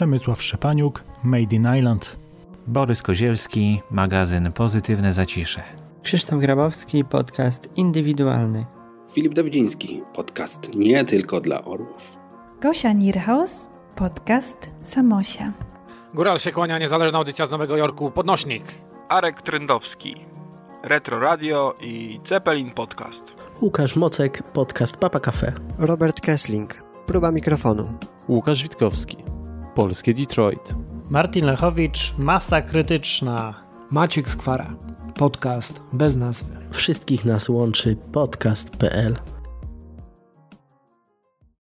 Przemysław Szepaniuk, Made in Island. Borys Kozielski, magazyn Pozytywne Zacisze. Krzysztof Grabowski, podcast indywidualny. Filip Dawidziński, podcast nie tylko dla orłów. Gosia Nierhaus, podcast Samosia. Góral się kłania, niezależna audycja z Nowego Jorku, Podnośnik. Arek Trendowski, Retro Radio i Zeppelin Podcast. Łukasz Mocek, podcast Papa Cafe. Robert Kessling, próba mikrofonu. Łukasz Witkowski, Polskie Detroit. Martin Lechowicz, Masa Krytyczna. Maciek Skwara, podcast bez nazwy. Wszystkich nas łączy podcast.pl